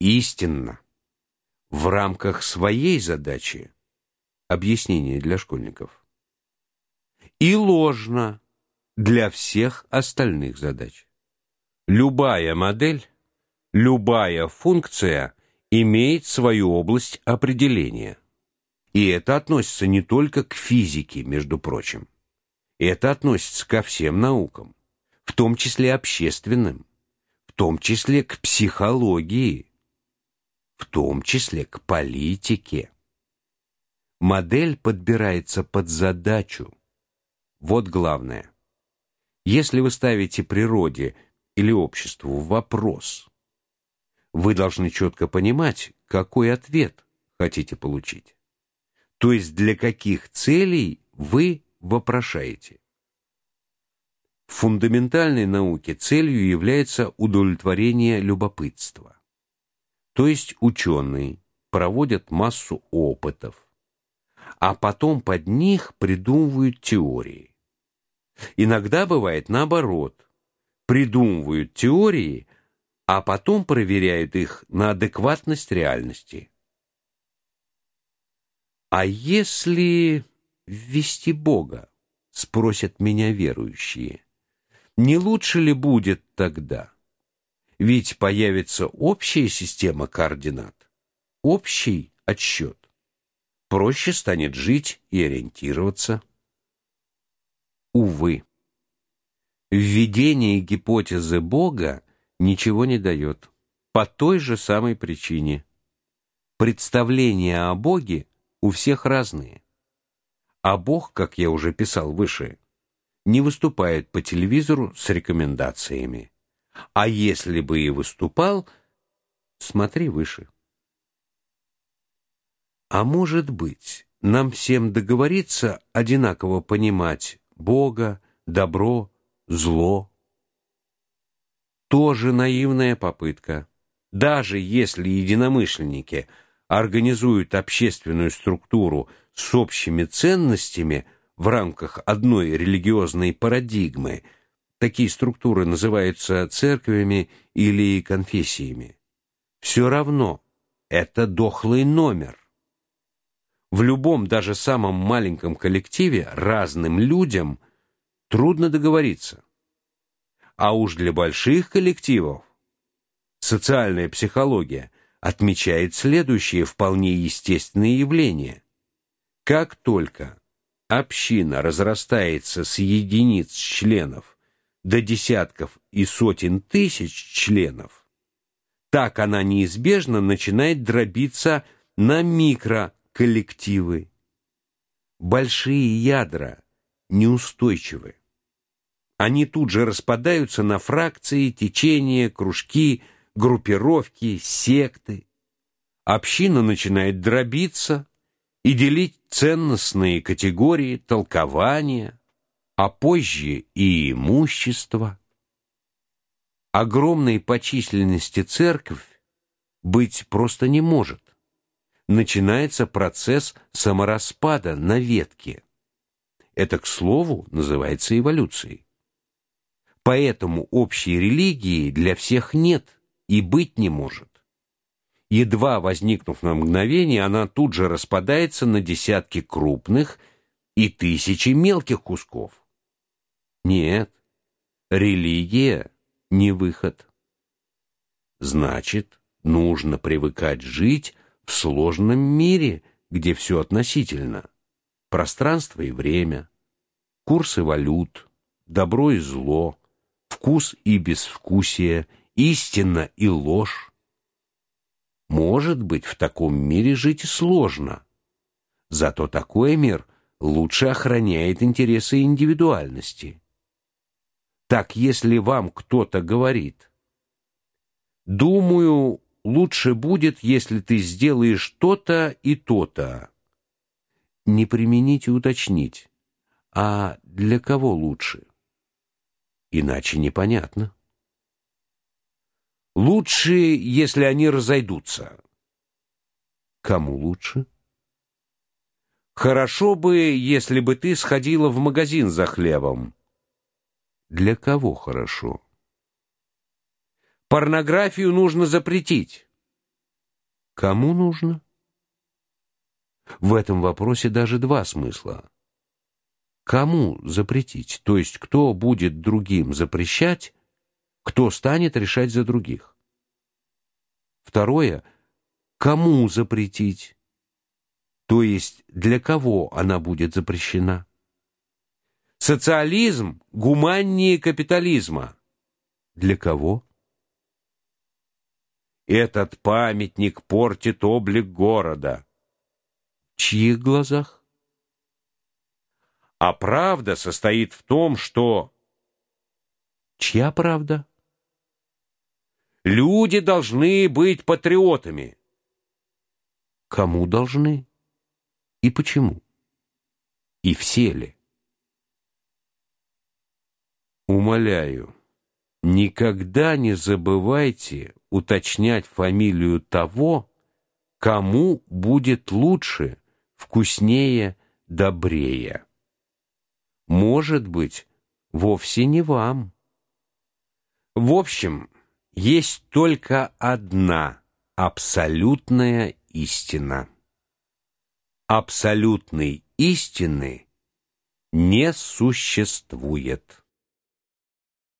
истинно в рамках своей задачи объяснение для школьников и ложно для всех остальных задач. Любая модель, любая функция имеет свою область определения. И это относится не только к физике, между прочим. Это относится ко всем наукам, в том числе общественным, в том числе к психологии, в том числе к политике. Модель подбирается под задачу. Вот главное. Если вы ставите природе или обществу вопрос, вы должны четко понимать, какой ответ хотите получить то есть для каких целей вы вопрошаете. В фундаментальной науке целью является удовлетворение любопытства. То есть ученые проводят массу опытов, а потом под них придумывают теории. Иногда бывает наоборот. Придумывают теории, а потом проверяют их на адекватность реальности. А если ввести Бога, спросят меня верующие. Не лучше ли будет тогда? Ведь появится общая система координат, общий отсчет. Проще станет жить и ориентироваться. Увы. Введение гипотезы Бога ничего не дает. По той же самой причине. Представление о Боге у всех разные. А Бог, как я уже писал выше, не выступает по телевизору с рекомендациями. А если бы и выступал, смотри выше. А может быть, нам всем договориться одинаково понимать Бога, добро, зло? Тоже наивная попытка. Даже если единомышленники – организуют общественную структуру с общими ценностями в рамках одной религиозной парадигмы, такие структуры называются церквями или конфессиями. Все равно это дохлый номер. В любом, даже самом маленьком коллективе разным людям трудно договориться. А уж для больших коллективов социальная психология отмечает следующее вполне естественное явление. Как только община разрастается с единиц членов до десятков и сотен тысяч членов, так она неизбежно начинает дробиться на микроколлективы. Большие ядра неустойчивы. Они тут же распадаются на фракции, течения, кружки, группировки, секты. Община начинает дробиться и делить ценностные категории, толкования, а позже и имущество. Огромной по численности церковь быть просто не может. Начинается процесс самораспада на ветке. Это, к слову, называется эволюцией. Поэтому общей религии для всех нет и быть не может. Едва возникнув на мгновение, она тут же распадается на десятки крупных и тысячи мелких кусков. Нет, религия не выход. Значит, нужно привыкать жить в сложном мире, где все относительно. Пространство и время, курсы валют, добро и зло, вкус и безвкусие истина и ложь. Может быть, в таком мире жить сложно. Зато такой мир лучше охраняет интересы индивидуальности. Так если вам кто-то говорит: "Думаю, лучше будет, если ты сделаешь то-то и то-то". Не применить и уточнить: "А для кого лучше?" Иначе непонятно. Лучше, если они разойдутся. Кому лучше? Хорошо бы, если бы ты сходила в магазин за хлебом. Для кого хорошо? Порнографию нужно запретить. Кому нужно? В этом вопросе даже два смысла. Кому запретить, то есть кто будет другим запрещать, кто станет решать за других? Второе кому запретить, то есть для кого она будет запрещена? Социализм гуманнее капитализма. Для кого? Этот памятник портит облик города. В чьих глазах? А правда состоит в том, что Чья правда? Люди должны быть патриотами. Кому должны? И почему? И все ли? Умоляю, никогда не забывайте уточнять фамилию того, кому будет лучше, вкуснее, добрее. Может быть, вовсе не вам. В общем, есть только одна абсолютная истина. Абсолютной истины не существует.